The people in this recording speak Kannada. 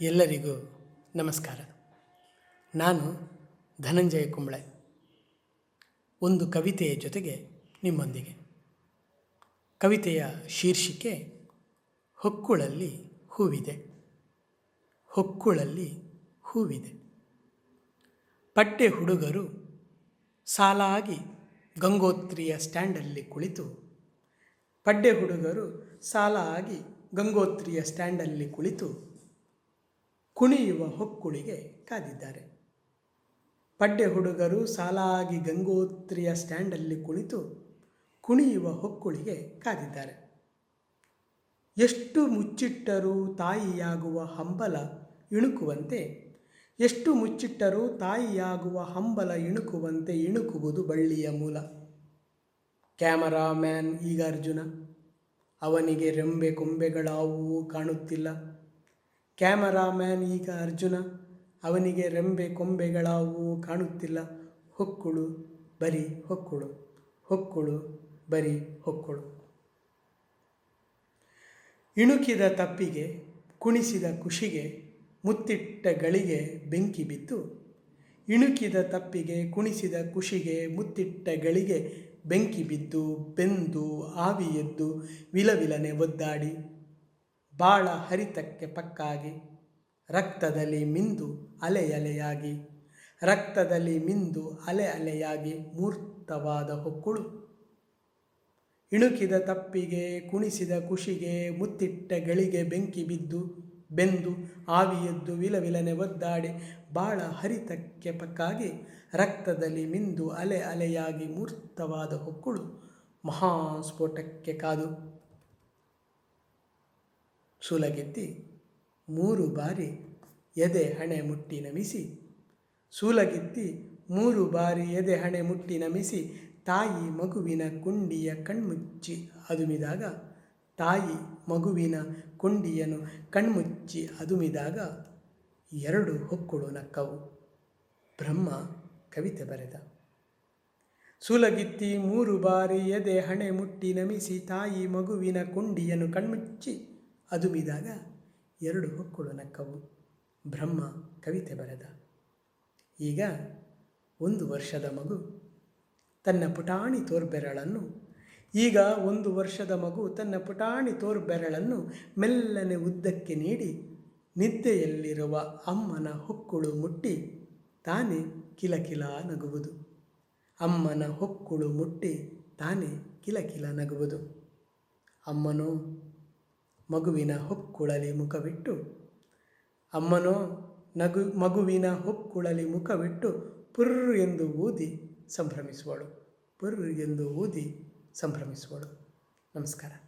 ಎಲ್ಲರಿಗೂ ನಮಸ್ಕಾರ. ನಾನು ಧನಂಜಯ ಕುಂಬಳೆ. ಒಂದು ಕವಿತೆಯ ಜೊತೆಗೆ ನಿಮ್ಮೊಂದಿಗೆ. ಕವಿತೆಯ ಶೀರ್ಷಿಕೆ, ಹೊಕ್ಕುಳಲ್ಲಿ ಹೂವಿದೆ. ಹೊಕ್ಕುಳಲ್ಲಿ ಹೂವಿದೆ. ಪಟ್ಟೆ ಹುಡುಗರು ಸಾಲಾಗಿ ಗಂಗೋತ್ರಿಯ ಸ್ಟ್ಯಾಂಡಲ್ಲಿ ಕುಳಿತು ಪಡ್ಡೆ ಹುಡುಗರು ಸಾಲಾಗಿ ಗಂಗೋತ್ರಿಯ ಸ್ಟ್ಯಾಂಡಲ್ಲಿ ಕುಳಿತು ಕುಣಿಯುವ ಹೊಕ್ಕುಳಿಗೆ ಕಾದಿದ್ದಾರೆ. ಪಡ್ಡೆ ಹುಡುಗರು ಸಾಲಾಗಿ ಗಂಗೋತ್ರಿಯ ಸ್ಟ್ಯಾಂಡಲ್ಲಿ ಕುಳಿತು ಕುಣಿಯುವ ಹೊಕ್ಕುಳಿಗೆ ಕಾದಿದ್ದಾರೆ. ಎಷ್ಟು ಮುಚ್ಚಿಟ್ಟರೂ ತಾಯಿಯಾಗುವ ಹಂಬಲ ಇಣುಕುವಂತೆ, ಎಷ್ಟು ಮುಚ್ಚಿಟ್ಟರೂ ತಾಯಿಯಾಗುವ ಹಂಬಲ ಇಣುಕುವಂತೆ ಇಣುಕುವುದು ಬಳ್ಳಿಯ ಮೂಲ. ಕ್ಯಾಮರಾಮ್ಯಾನ್ ಈಗ ಅರ್ಜುನ, ಅವನಿಗೆ ರೆಂಬೆ ಕೊಂಬೆಗಳಾವುವು ಕಾಣುತ್ತಿಲ್ಲ. ಕ್ಯಾಮರಾಮ್ಯಾನ್ ಈಗ ಅರ್ಜುನ. ಅವನಿಗೆ ರೆಂಬೆ ಕೊಂಬೆಗಳಾವು ಕಾಣುತ್ತಿಲ್ಲ. ಹೊಕ್ಕುಳು, ಬರೀ ಹೊಕ್ಕುಳು ಹೊಕ್ಕುಳು, ಬರೀ ಹೊಕ್ಕುಳು. ಇಣುಕಿದ ತಪ್ಪಿಗೆ, ಕುಣಿಸಿದ ಖುಷಿಗೆ, ಮುತ್ತಿಟ್ಟ ಗಳಿಗೆ ಬೆಂಕಿ ಬಿತ್ತು. ಇಣುಕಿದ ತಪ್ಪಿಗೆ, ಕುಣಿಸಿದ ಖುಷಿಗೆ, ಮುತ್ತಿಟ್ಟ ಗಳಿಗೆ ಬೆಂಕಿ ಬಿದ್ದು ಬೆಂದು ಆವಿ ಎದ್ದು ವಿಲವಿಲನೆ ಒದ್ದಾಡಿ. ಬಾಳ ಹರಿತಕ್ಕೆ ಪಕ್ಕಾಗಿ. ರಕ್ತದಲ್ಲಿ ಮಿಂದು ಅಲೆ ಅಲೆಯಾಗಿ. ರಕ್ತದಲ್ಲಿ ಮಿಂದು ಅಲೆ ಅಲೆಯಾಗಿ ಮೂರ್ತವಾದ ಹೊಕ್ಕುಳು. ಇಣುಕಿದ ತಪ್ಪಿಗೆ, ಕುಣಿಸಿದ ಖುಷಿಗೆ ಮುತ್ತಿಟ್ಟ ಗಳಿಗೆ ಬೆಂಕಿ ಬಿದ್ದು, ಬೆಂದು ಆವಿಯದ್ದು ವಿಲವಿಲನೆ ಒದ್ದಾಡಿ ಬಾಳ ಹರಿತಕ್ಕೆ ಪಕ್ಕಾಗಿ. ರಕ್ತದಲ್ಲಿ ಮಿಂದು ಅಲೆ ಅಲೆಯಾಗಿ ಮೂರ್ತವಾದ ಹೊಕ್ಕುಳು ಮಹಾಸ್ಫೋಟಕ್ಕೆ ಕಾದು. ಸೂಲಗೆತ್ತಿ ಮೂರು ಬಾರಿ ಎದೆ ಹಣೆ ಮುಟ್ಟಿ ನಮಿಸಿ. ಸೂಲಗೆತ್ತಿ ಮೂರು ಬಾರಿ ಎದೆ ಹಣೆ ಮುಟ್ಟಿ ನಮಿಸಿ. ತಾಯಿ ಮಗುವಿನ ಕುಂಡಿಯ ಕಣ್ಮುಚ್ಚಿ ಅದುಮಿದಾಗ, ತಾಯಿ ಮಗುವಿನ ಕುಂಡಿಯನ್ನು ಕಣ್ಮುಚ್ಚಿ ಅದುಮಿದಾಗ ಎರಡು ಹೊಕ್ಕುಳು ನಕ್ಕವು. ಬ್ರಹ್ಮ ಕವಿತೆ ಬರೆದ. ಸೂಲಗಿತ್ತಿ ಮೂರು ಬಾರಿ ಎದೆ ಹಣೆ ಮುಟ್ಟಿ ನಮಿಸಿ, ತಾಯಿ ಮಗುವಿನ ಕುಂಡಿಯನ್ನು ಕಣ್ಮುಚ್ಚಿ ಅದುಮಿದಾಗ ಎರಡು ಹೊಕ್ಕುಳು ನಕ್ಕವು ಬ್ರಹ್ಮ ಕವಿತೆ ಬರೆದ. ಈಗ ಒಂದು ವರ್ಷದ ಮಗು. ತನ್ನ ಪುಟಾಣಿ ತೋರ್ಬೆರಳನ್ನು ಈಗ ಒಂದು ವರ್ಷದ ಮಗು ತನ್ನ ಪುಟಾಣಿ ತೋರ್ಬೆರಳನ್ನು ಮೆಲ್ಲನೆ ಉದ್ದಕ್ಕೆ ನೀಡಿ ನಿದ್ದೆಯಲ್ಲಿರುವ ಅಮ್ಮನ ಹೊಕ್ಕುಳು ಮುಟ್ಟಿ ತಾನೇ ಕಿಲಕಿಲ ನಗುವುದು. ಅಮ್ಮನ ಹೊಕ್ಕುಳು ಮುಟ್ಟಿ ತಾನೇ ಕಿಲಕಿಲ ನಗುವುದು. ಅಮ್ಮನೋ ಮಗುವಿನ ಹೊಕ್ಕುಳಲಿ ಮುಖವಿಟ್ಟು. ಅಮ್ಮನೋ, ನಗು, ಮಗುವಿನ ಹೊಕ್ಕುಳಲಿ ಮುಖವಿಟ್ಟು ಪುರ್ರು ಎಂದು ಊದಿ ಸಂಭ್ರಮಿಸುವಳು. ಪುರ್ರು ಎಂದು ಊದಿ ಸಂಭ್ರಮಿಸುವಳು. ನಮಸ್ಕಾರ.